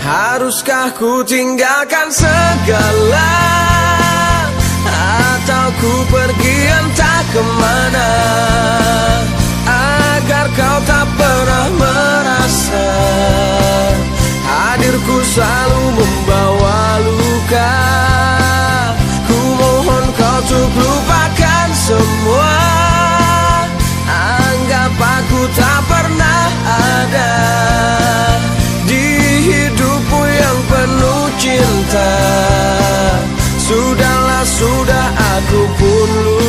Haruskah ku tinggalkan segala? Atau ku pergi entah ke mana? Agar kau tak pernah merasa Hadirku selalu membawa luka. Ku mohon kau tuk lupa Sudah aku pun lupa